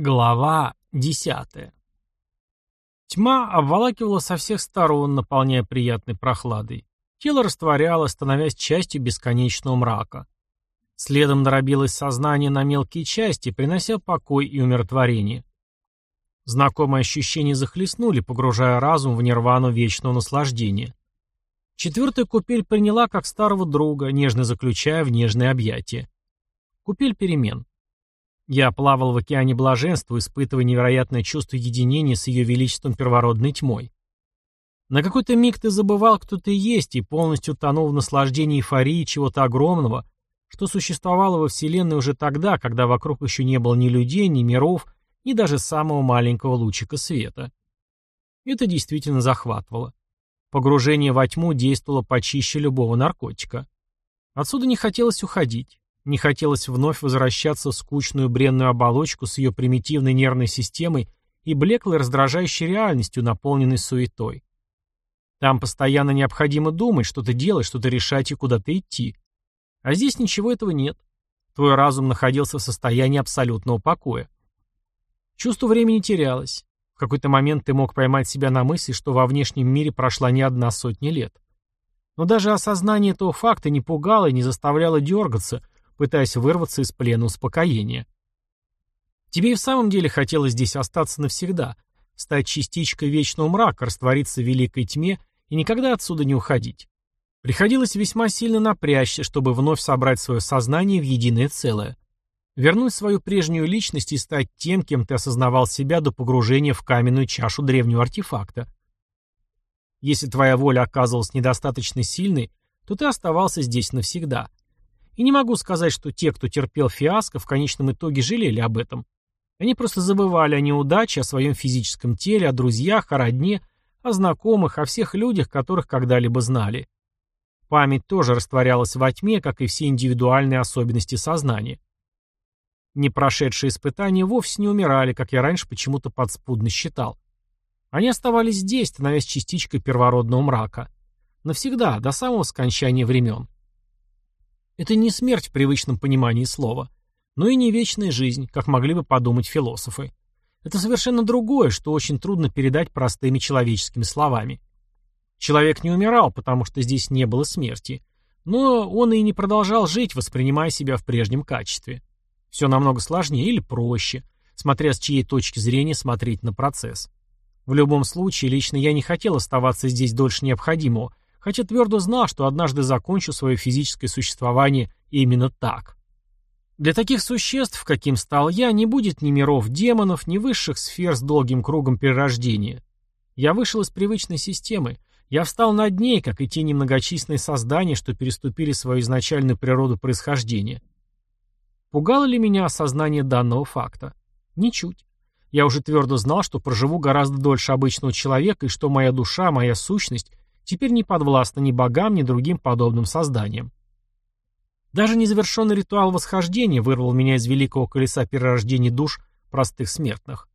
Глава десятая. Тьма обволакивала со всех сторон, наполняя приятной прохладой. Тело растворялось, становясь частью бесконечного мрака. Следом дробилось сознание на мелкие части, принося покой и умиротворение. Знакомые ощущения захлестнули, погружая разум в нирвану вечного наслаждения. Четвертая купель приняла как старого друга, нежно заключая в нежные объятия. Купель перемен. Я плавал в океане блаженства, испытывая невероятное чувство единения с ее величеством первородной тьмой. На какой-то миг ты забывал, кто ты есть, и полностью тонул в наслаждении эйфории чего-то огромного, что существовало во Вселенной уже тогда, когда вокруг еще не было ни людей, ни миров, ни даже самого маленького лучика света. Это действительно захватывало. Погружение во тьму действовало почище любого наркотика. Отсюда не хотелось уходить. Не хотелось вновь возвращаться в скучную бренную оболочку с ее примитивной нервной системой и блеклой раздражающей реальностью, наполненной суетой. Там постоянно необходимо думать, что-то делать, что-то решать и куда-то идти. А здесь ничего этого нет. Твой разум находился в состоянии абсолютного покоя. Чувство времени терялось. В какой-то момент ты мог поймать себя на мысли, что во внешнем мире прошла не одна сотня лет. Но даже осознание этого факта не пугало и не заставляло дергаться, пытаясь вырваться из плена успокоения. Тебе и в самом деле хотелось здесь остаться навсегда, стать частичкой вечного мрака, раствориться в великой тьме и никогда отсюда не уходить. Приходилось весьма сильно напрячься, чтобы вновь собрать свое сознание в единое целое. Вернуть свою прежнюю личность и стать тем, кем ты осознавал себя до погружения в каменную чашу древнего артефакта. Если твоя воля оказывалась недостаточно сильной, то ты оставался здесь навсегда. И не могу сказать, что те, кто терпел фиаско, в конечном итоге жалели об этом. Они просто забывали о неудаче, о своем физическом теле, о друзьях, о родне, о знакомых, о всех людях, которых когда-либо знали. Память тоже растворялась во тьме, как и все индивидуальные особенности сознания. Непрошедшие испытания вовсе не умирали, как я раньше почему-то подспудно считал. Они оставались здесь, становясь частичкой первородного мрака. Навсегда, до самого скончания времен. Это не смерть в привычном понимании слова, но и не вечная жизнь, как могли бы подумать философы. Это совершенно другое, что очень трудно передать простыми человеческими словами. Человек не умирал, потому что здесь не было смерти, но он и не продолжал жить, воспринимая себя в прежнем качестве. Все намного сложнее или проще, смотря с чьей точки зрения смотреть на процесс. В любом случае, лично я не хотел оставаться здесь дольше необходимого, хотя твердо знал, что однажды закончу свое физическое существование именно так. Для таких существ, каким стал я, не будет ни миров демонов, ни высших сфер с долгим кругом перерождения. Я вышел из привычной системы, я встал над ней, как и те немногочисленные создания, что переступили свою изначальную природу происхождения. Пугало ли меня осознание данного факта? Ничуть. Я уже твердо знал, что проживу гораздо дольше обычного человека и что моя душа, моя сущность теперь не подвластна ни богам, ни другим подобным созданиям. Даже незавершенный ритуал восхождения вырвал меня из великого колеса перерождений душ простых смертных.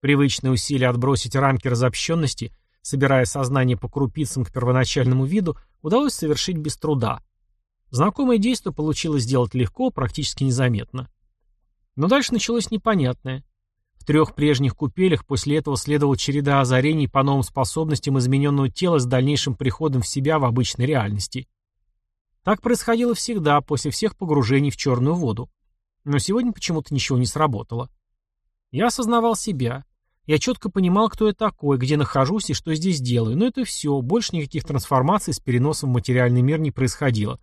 Привычное усилие отбросить рамки разобщенности, собирая сознание по крупицам к первоначальному виду, удалось совершить без труда. Знакомое действие получилось сделать легко, практически незаметно. Но дальше началось непонятное трех прежних купелях после этого следовала череда озарений по новым способностям измененного тела с дальнейшим приходом в себя в обычной реальности. Так происходило всегда, после всех погружений в черную воду. Но сегодня почему-то ничего не сработало. Я осознавал себя. Я четко понимал, кто я такой, где нахожусь и что здесь делаю, но это все, больше никаких трансформаций с переносом в материальный мир не происходило.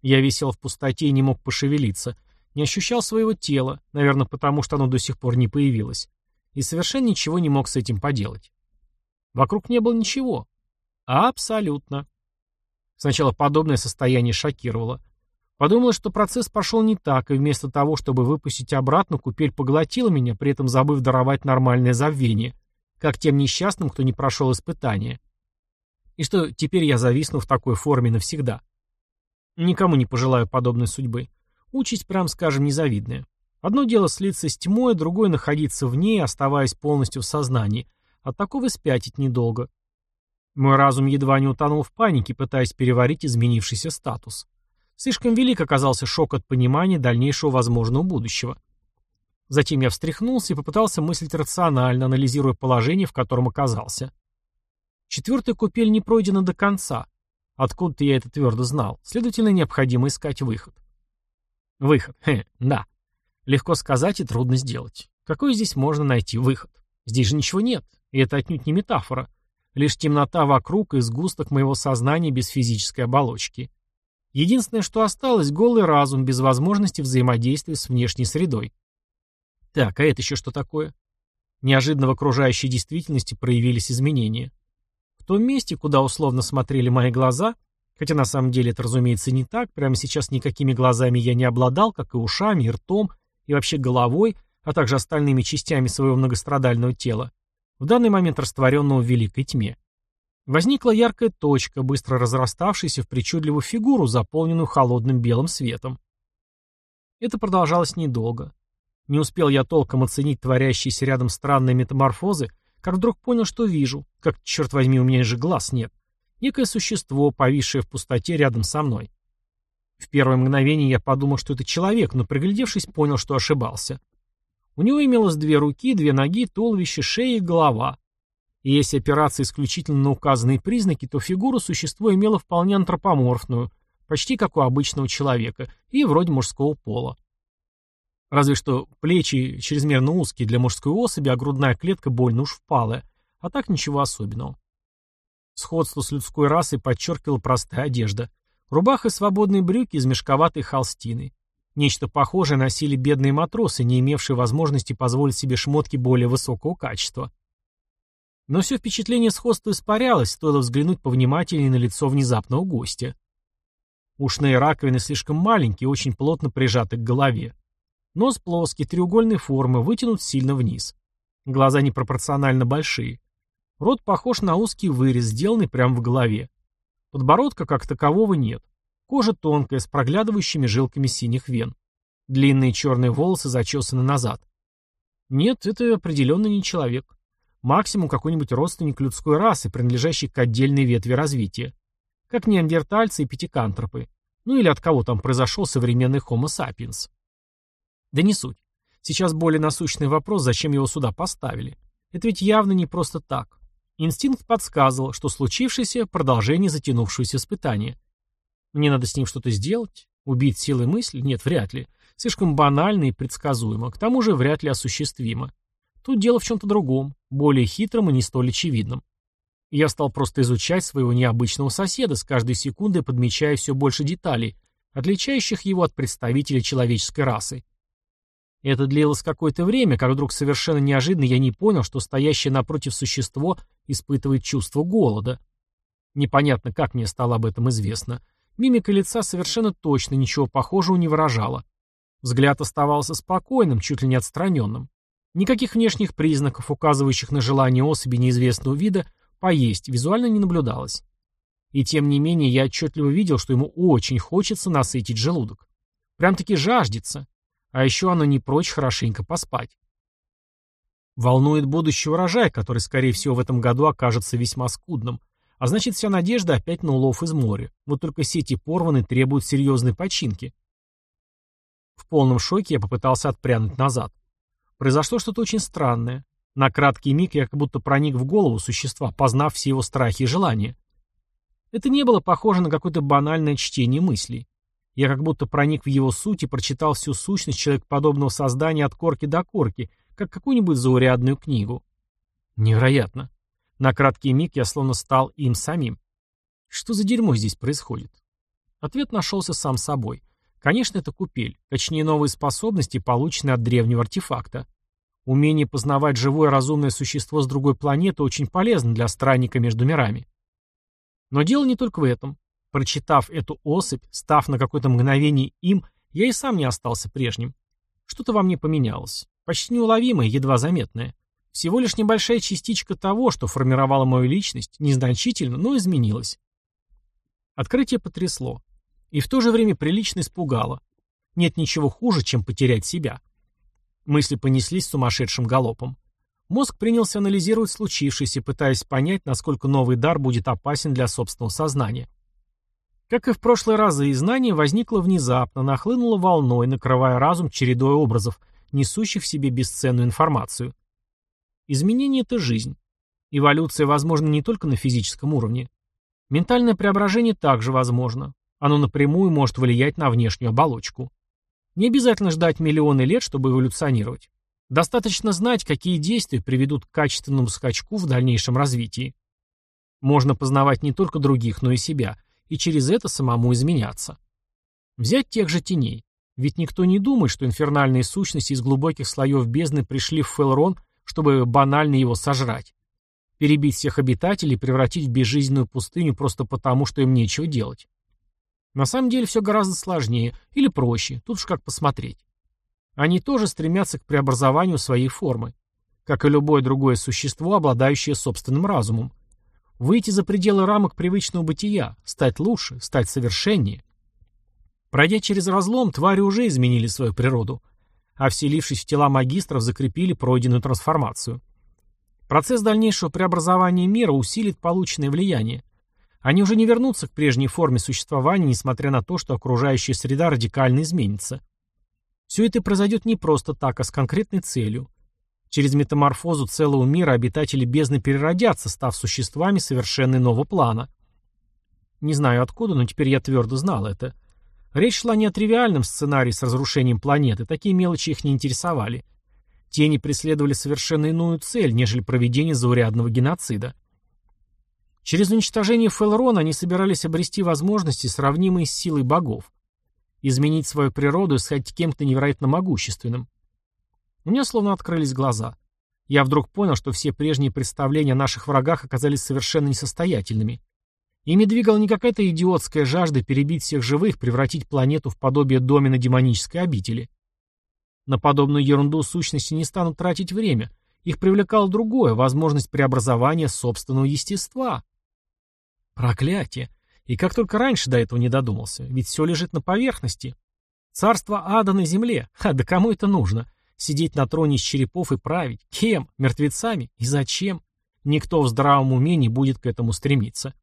Я висел в пустоте и не мог пошевелиться — не ощущал своего тела, наверное, потому что оно до сих пор не появилось, и совершенно ничего не мог с этим поделать. Вокруг не было ничего. Абсолютно. Сначала подобное состояние шокировало. Подумала, что процесс пошел не так, и вместо того, чтобы выпустить обратно, купель поглотила меня, при этом забыв даровать нормальное забвение, как тем несчастным, кто не прошел испытания. И что теперь я зависну в такой форме навсегда. Никому не пожелаю подобной судьбы. Участь, прям скажем, незавидная. Одно дело слиться с тьмой, другое находиться в ней, оставаясь полностью в сознании. От такого спятить недолго. Мой разум едва не утонул в панике, пытаясь переварить изменившийся статус. Слишком велик оказался шок от понимания дальнейшего возможного будущего. Затем я встряхнулся и попытался мыслить рационально, анализируя положение, в котором оказался. Четвертая купель не пройдена до конца. Откуда-то я это твердо знал. Следовательно, необходимо искать выход. Выход. Хе, да. Легко сказать и трудно сделать. Какой здесь можно найти выход? Здесь же ничего нет. И это отнюдь не метафора. Лишь темнота вокруг и сгусток моего сознания без физической оболочки. Единственное, что осталось, голый разум без возможности взаимодействия с внешней средой. Так, а это еще что такое? Неожиданно в окружающей действительности проявились изменения. В том месте, куда условно смотрели мои глаза, хотя на самом деле это, разумеется, не так, прямо сейчас никакими глазами я не обладал, как и ушами, и ртом, и вообще головой, а также остальными частями своего многострадального тела, в данный момент растворенного в великой тьме. Возникла яркая точка, быстро разраставшаяся в причудливую фигуру, заполненную холодным белым светом. Это продолжалось недолго. Не успел я толком оценить творящиеся рядом странные метаморфозы, как вдруг понял, что вижу, как, черт возьми, у меня же глаз нет. Некое существо, повисшее в пустоте рядом со мной. В первое мгновение я подумал, что это человек, но приглядевшись, понял, что ошибался. У него имелось две руки, две ноги, туловище, шея и голова. И если опираться исключительно на указанные признаки, то фигуру существо имело вполне антропоморфную, почти как у обычного человека, и вроде мужского пола. Разве что плечи чрезмерно узкие для мужской особи, а грудная клетка больно уж впалая, а так ничего особенного. Сходство с людской расой подчеркивала простая одежда. Рубаха и свободные брюки из мешковатой холстины. Нечто похожее носили бедные матросы, не имевшие возможности позволить себе шмотки более высокого качества. Но все впечатление сходства испарялось, стоило взглянуть повнимательнее на лицо внезапного гостя. Ушные раковины слишком маленькие, очень плотно прижаты к голове. Нос плоский, треугольной формы, вытянут сильно вниз. Глаза непропорционально большие. Рот похож на узкий вырез, сделанный прямо в голове. Подбородка как такового нет. Кожа тонкая, с проглядывающими жилками синих вен. Длинные черные волосы зачесаны назад. Нет, это определенно не человек. Максимум какой-нибудь родственник людской расы, принадлежащий к отдельной ветви развития. Как неандертальцы и пятикантропы. Ну или от кого там произошел современный Homo sapiens. Да не суть. Сейчас более насущный вопрос, зачем его сюда поставили. Это ведь явно не просто так. Инстинкт подсказывал, что случившееся – продолжение затянувшегося испытания. Мне надо с ним что-то сделать? Убить силой мысли? Нет, вряд ли. Слишком банально и предсказуемо. К тому же вряд ли осуществимо. Тут дело в чем-то другом, более хитром и не столь очевидном. Я стал просто изучать своего необычного соседа, с каждой секундой подмечая все больше деталей, отличающих его от представителей человеческой расы. Это длилось какое-то время, как вдруг совершенно неожиданно я не понял, что стоящее напротив существо испытывает чувство голода. Непонятно, как мне стало об этом известно. Мимика лица совершенно точно ничего похожего не выражала. Взгляд оставался спокойным, чуть ли не отстраненным. Никаких внешних признаков, указывающих на желание особи неизвестного вида, поесть, визуально не наблюдалось. И тем не менее я отчетливо видел, что ему очень хочется насытить желудок. Прям-таки жаждется. А еще оно не прочь хорошенько поспать. Волнует будущий урожай, который, скорее всего, в этом году окажется весьма скудным, а значит, вся надежда опять на улов из моря. Вот только сети порваны требуют серьезной починки. В полном шоке я попытался отпрянуть назад. Произошло что-то очень странное. На краткий миг я как будто проник в голову существа, познав все его страхи и желания. Это не было похоже на какое-то банальное чтение мыслей. Я как будто проник в его суть и прочитал всю сущность человекоподобного создания от корки до корки, как какую-нибудь заурядную книгу. Невероятно. На краткий миг я словно стал им самим. Что за дерьмо здесь происходит? Ответ нашелся сам собой. Конечно, это купель, точнее новые способности, полученные от древнего артефакта. Умение познавать живое разумное существо с другой планеты очень полезно для странника между мирами. Но дело не только в этом. Прочитав эту особь, став на какое-то мгновение им, я и сам не остался прежним. Что-то во мне поменялось. Почти неуловимое, едва заметное. Всего лишь небольшая частичка того, что формировало мою личность, незначительно, но изменилась. Открытие потрясло. И в то же время прилично испугало. Нет ничего хуже, чем потерять себя. Мысли понеслись сумасшедшим галопом. Мозг принялся анализировать случившееся, пытаясь понять, насколько новый дар будет опасен для собственного сознания. Как и в прошлые разы, и знание возникло внезапно, нахлынуло волной, накрывая разум чередой образов, несущих в себе бесценную информацию. Изменение – это жизнь. Эволюция возможна не только на физическом уровне. Ментальное преображение также возможно. Оно напрямую может влиять на внешнюю оболочку. Не обязательно ждать миллионы лет, чтобы эволюционировать. Достаточно знать, какие действия приведут к качественному скачку в дальнейшем развитии. Можно познавать не только других, но и себя, и через это самому изменяться. Взять тех же теней. Ведь никто не думает, что инфернальные сущности из глубоких слоев бездны пришли в Фелрон, чтобы банально его сожрать перебить всех обитателей и превратить в безжизненную пустыню просто потому, что им нечего делать. На самом деле все гораздо сложнее или проще, тут уж как посмотреть. Они тоже стремятся к преобразованию своей формы, как и любое другое существо, обладающее собственным разумом. Выйти за пределы рамок привычного бытия, стать лучше, стать совершеннее. Пройдя через разлом, твари уже изменили свою природу, а вселившись в тела магистров, закрепили пройденную трансформацию. Процесс дальнейшего преобразования мира усилит полученное влияние. Они уже не вернутся к прежней форме существования, несмотря на то, что окружающая среда радикально изменится. Все это произойдет не просто так, а с конкретной целью. Через метаморфозу целого мира обитатели бездны переродятся, став существами совершенно иного плана. Не знаю откуда, но теперь я твердо знал это. Речь шла не о тривиальном сценарии с разрушением планеты, такие мелочи их не интересовали. Тени преследовали совершенно иную цель, нежели проведение заурядного геноцида. Через уничтожение Фелрона они собирались обрести возможности, сравнимые с силой богов. Изменить свою природу и стать кем-то невероятно могущественным. Меня словно открылись глаза. Я вдруг понял, что все прежние представления о наших врагах оказались совершенно несостоятельными. Ими двигала не какая-то идиотская жажда перебить всех живых, превратить планету в подобие домена демонической обители. На подобную ерунду сущности не станут тратить время. Их привлекало другое, возможность преобразования собственного естества. Проклятие. И как только раньше до этого не додумался, ведь все лежит на поверхности. Царство ада на земле. Ха, да кому это нужно? Сидеть на троне из черепов и править? Кем? Мертвецами? И зачем? Никто в здравом уме не будет к этому стремиться.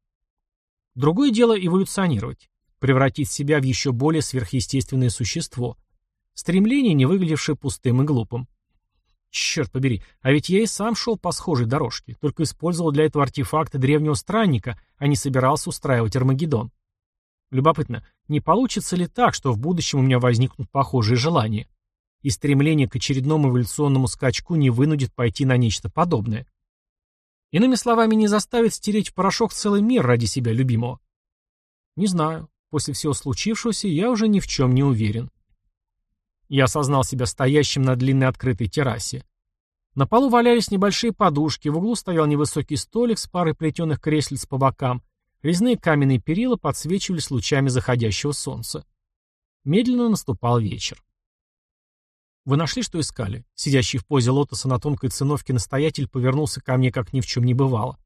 Другое дело эволюционировать. Превратить себя в еще более сверхъестественное существо – Стремление, не выглядевшее пустым и глупым. Черт побери, а ведь я и сам шел по схожей дорожке, только использовал для этого артефакты древнего странника, а не собирался устраивать Армагеддон. Любопытно, не получится ли так, что в будущем у меня возникнут похожие желания? И стремление к очередному эволюционному скачку не вынудит пойти на нечто подобное. Иными словами, не заставит стереть в порошок целый мир ради себя любимого. Не знаю. После всего случившегося я уже ни в чем не уверен. Я осознал себя стоящим на длинной открытой террасе. На полу валялись небольшие подушки, в углу стоял невысокий столик с парой плетеных креслиц по бокам, резные каменные перила подсвечивались лучами заходящего солнца. Медленно наступал вечер. «Вы нашли, что искали?» Сидящий в позе лотоса на тонкой циновке настоятель повернулся ко мне, как ни в чем не бывало.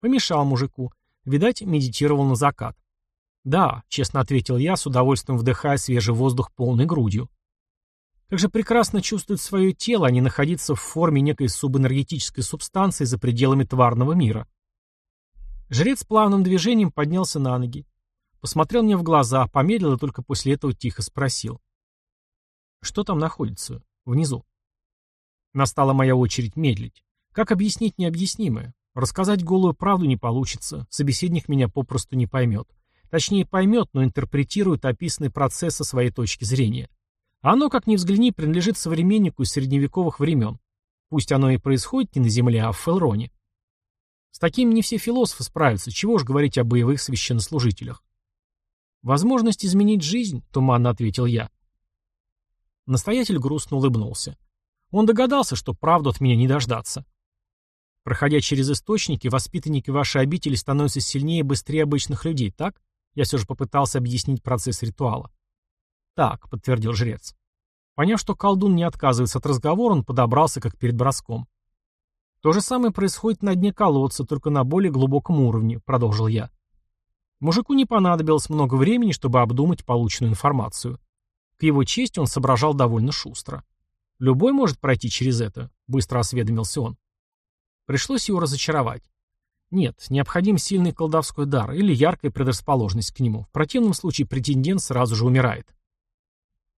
Помешал мужику. Видать, медитировал на закат. «Да», — честно ответил я, с удовольствием вдыхая свежий воздух полной грудью. Как же прекрасно чувствует свое тело, а не находиться в форме некой субэнергетической субстанции за пределами тварного мира. Жрец плавным движением поднялся на ноги. Посмотрел мне в глаза, помедлил и только после этого тихо спросил. Что там находится? Внизу. Настала моя очередь медлить. Как объяснить необъяснимое? Рассказать голую правду не получится, собеседник меня попросту не поймет. Точнее, поймет, но интерпретирует описанный процесс со своей точки зрения. Оно, как ни взгляни, принадлежит современнику из средневековых времен. Пусть оно и происходит не на Земле, а в Фелроне. С такими не все философы справятся, чего уж говорить о боевых священнослужителях. «Возможность изменить жизнь», — туманно ответил я. Настоятель грустно улыбнулся. Он догадался, что правду от меня не дождаться. Проходя через источники, воспитанники вашей обители становятся сильнее и быстрее обычных людей, так? Я все же попытался объяснить процесс ритуала. «Так», — подтвердил жрец. Поняв, что колдун не отказывается от разговора, он подобрался, как перед броском. «То же самое происходит на дне колодца, только на более глубоком уровне», — продолжил я. Мужику не понадобилось много времени, чтобы обдумать полученную информацию. К его чести он соображал довольно шустро. «Любой может пройти через это», — быстро осведомился он. Пришлось его разочаровать. Нет, необходим сильный колдовской дар или яркая предрасположенность к нему. В противном случае претендент сразу же умирает.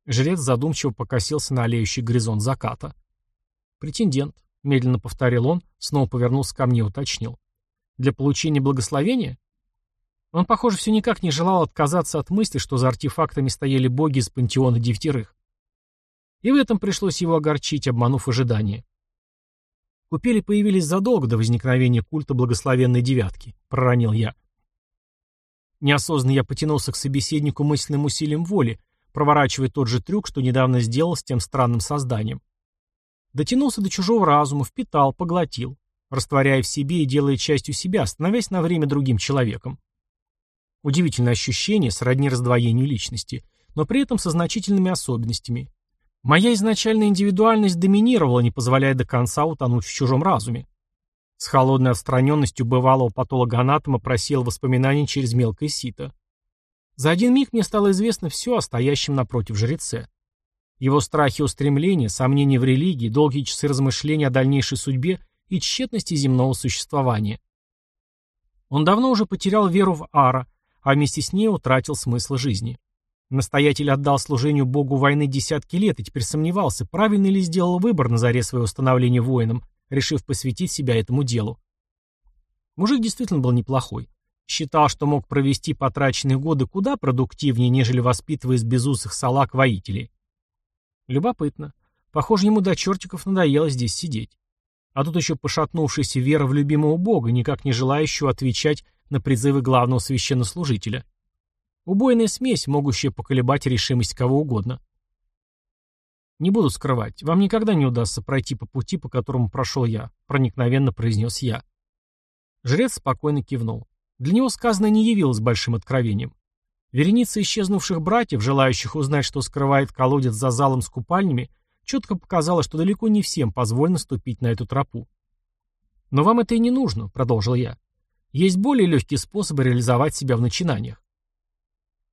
Жрец задумчиво покосился на олеющий горизонт заката. «Претендент», — медленно повторил он, снова повернулся ко мне и уточнил. «Для получения благословения?» Он, похоже, все никак не желал отказаться от мысли, что за артефактами стояли боги из пантеона девятерых. И в этом пришлось его огорчить, обманув ожидания. Купели появились задолго до возникновения культа благословенной девятки, проронил я. Неосознанно я потянулся к собеседнику мысленным усилием воли, проворачивая тот же трюк, что недавно сделал с тем странным созданием. Дотянулся до чужого разума, впитал, поглотил, растворяя в себе и делая частью себя, становясь на время другим человеком. Удивительное ощущение, сродни раздвоению личности, но при этом со значительными особенностями. Моя изначальная индивидуальность доминировала, не позволяя до конца утонуть в чужом разуме. С холодной отстраненностью бывалого патологоанатома просел воспоминания через мелкое сито. За один миг мне стало известно все о стоящем напротив жреце. Его страхи и устремления, сомнения в религии, долгие часы размышления о дальнейшей судьбе и тщетности земного существования. Он давно уже потерял веру в Ара, а вместе с ней утратил смысл жизни. Настоятель отдал служению богу войны десятки лет и теперь сомневался, правильно ли сделал выбор на заре своего становления воином, решив посвятить себя этому делу. Мужик действительно был неплохой. Считал, что мог провести потраченные годы куда продуктивнее, нежели воспитывая из безусых салак воителей. Любопытно. Похоже, ему до чертиков надоело здесь сидеть. А тут еще пошатнувшаяся вера в любимого бога, никак не желающего отвечать на призывы главного священнослужителя. Убойная смесь, могущая поколебать решимость кого угодно. «Не буду скрывать, вам никогда не удастся пройти по пути, по которому прошел я», проникновенно произнес я. Жрец спокойно кивнул. Для него сказанное не явилось большим откровением. Вереница исчезнувших братьев, желающих узнать, что скрывает колодец за залом с купальнями, четко показала, что далеко не всем позволено ступить на эту тропу. «Но вам это и не нужно», — продолжил я. «Есть более легкие способы реализовать себя в начинаниях».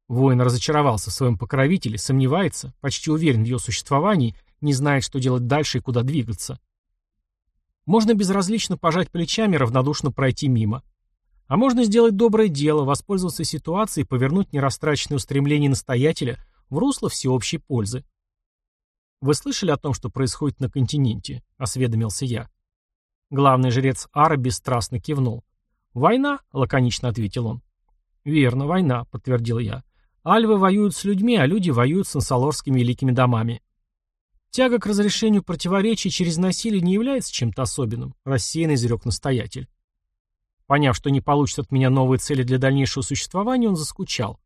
Воин разочаровался в своем покровителе, сомневается, почти уверен в ее существовании, не знает, что делать дальше и куда двигаться. Можно безразлично пожать плечами, равнодушно пройти мимо. А можно сделать доброе дело, воспользоваться ситуацией и повернуть нерастраченные устремления настоятеля в русло всеобщей пользы. «Вы слышали о том, что происходит на континенте?» — осведомился я. Главный жрец Ара бесстрастно кивнул. «Война?» — лаконично ответил он. «Верно, война», — подтвердил я. «Альвы воюют с людьми, а люди воюют с ансалорскими великими домами». «Тяга к разрешению противоречий через насилие не является чем-то особенным», — рассеянно изрек настоятель. Поняв, что не получит от меня новые цели для дальнейшего существования, он заскучал.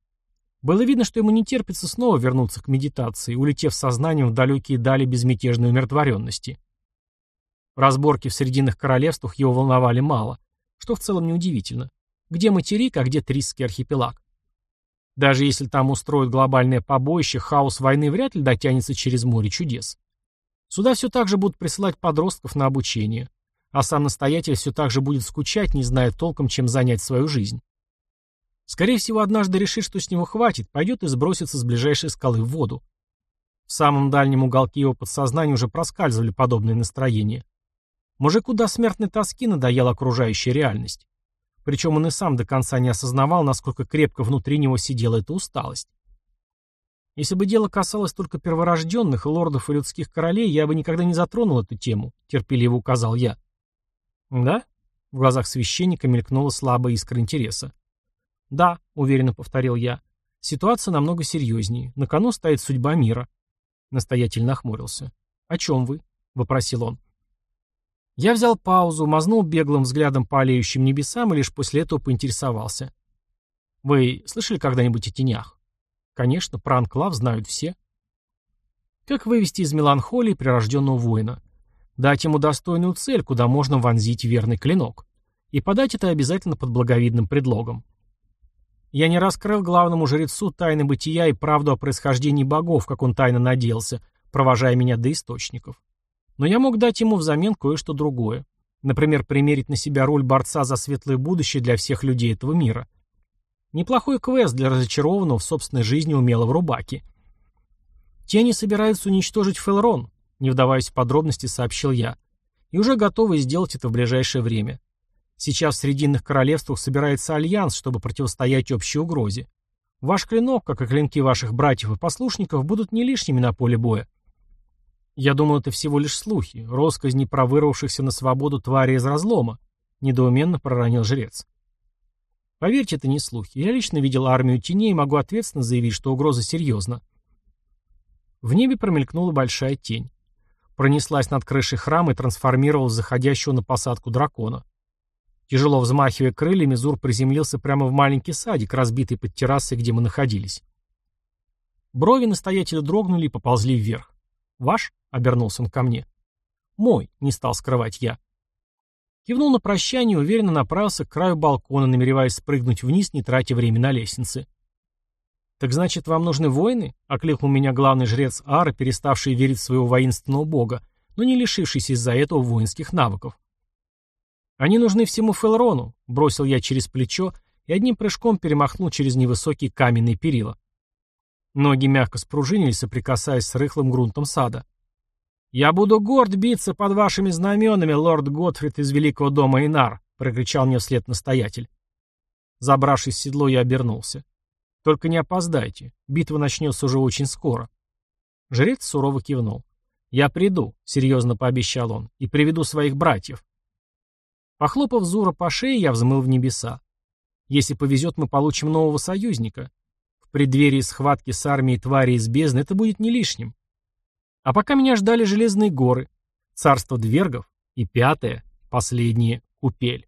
Было видно, что ему не терпится снова вернуться к медитации, улетев сознанием в далекие дали безмятежной умиротворенности. Разборки в Срединных королевствах его волновали мало, что в целом неудивительно. Где материк, а где Трисский архипелаг? Даже если там устроят глобальное побоище, хаос войны вряд ли дотянется через море чудес. Сюда все так же будут присылать подростков на обучение а сам настоятель все так же будет скучать, не зная толком, чем занять свою жизнь. Скорее всего, однажды решит, что с него хватит, пойдет и сбросится с ближайшей скалы в воду. В самом дальнем уголке его подсознания уже проскальзывали подобные настроения. Мужику до смертной тоски надоела окружающая реальность. Причем он и сам до конца не осознавал, насколько крепко внутри него сидела эта усталость. Если бы дело касалось только перворожденных, лордов и людских королей, я бы никогда не затронул эту тему, терпеливо указал я. «Да?» — в глазах священника мелькнула слабая искра интереса. «Да», — уверенно повторил я. «Ситуация намного серьезнее. На кону стоит судьба мира». Настоятель нахмурился. «О чем вы?» — вопросил он. Я взял паузу, мазнул беглым взглядом по олеющим небесам и лишь после этого поинтересовался. «Вы слышали когда-нибудь о тенях?» «Конечно, про анклав знают все». «Как вывести из меланхолии прирожденного воина?» Дать ему достойную цель, куда можно вонзить верный клинок. И подать это обязательно под благовидным предлогом. Я не раскрыл главному жрецу тайны бытия и правду о происхождении богов, как он тайно надеялся, провожая меня до источников. Но я мог дать ему взамен кое-что другое. Например, примерить на себя роль борца за светлое будущее для всех людей этого мира. Неплохой квест для разочарованного в собственной жизни умелого рубаки. Тени собираются уничтожить Фелрон, не вдаваясь в подробности, сообщил я. И уже готовы сделать это в ближайшее время. Сейчас в Срединных Королевствах собирается альянс, чтобы противостоять общей угрозе. Ваш клинок, как и клинки ваших братьев и послушников, будут не лишними на поле боя. Я думал, это всего лишь слухи, росказни про вырвавшихся на свободу твари из разлома, недоуменно проронил жрец. Поверьте, это не слухи. Я лично видел армию теней и могу ответственно заявить, что угроза серьезна. В небе промелькнула большая тень. Пронеслась над крышей храма и трансформировалась в заходящего на посадку дракона. Тяжело взмахивая крыльями, Зур приземлился прямо в маленький садик, разбитый под террасой, где мы находились. Брови настоятеля дрогнули и поползли вверх. «Ваш?» — обернулся он ко мне. «Мой», — не стал скрывать я. Кивнул на прощание уверенно направился к краю балкона, намереваясь спрыгнуть вниз, не тратя время на лестнице. «Так значит, вам нужны воины?» — окликнул меня главный жрец Ара, переставший верить в своего воинственного бога, но не лишившийся из-за этого воинских навыков. «Они нужны всему Фелрону», — бросил я через плечо и одним прыжком перемахнул через невысокие каменные перила. Ноги мягко спружинили, соприкасаясь с рыхлым грунтом сада. «Я буду горд биться под вашими знаменами, лорд Готфрид из Великого дома Инар», — прокричал мне вслед настоятель. Забравшись в седло, я обернулся. «Только не опоздайте. Битва начнется уже очень скоро». Жрец сурово кивнул. «Я приду», — серьезно пообещал он, — «и приведу своих братьев. Похлопав Зура по шее, я взмыл в небеса. Если повезет, мы получим нового союзника. В преддверии схватки с армией твари из бездны это будет не лишним. А пока меня ждали железные горы, царство двергов и пятое, последнее, купель.